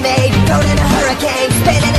grenade, thrown in a hurricane, spinning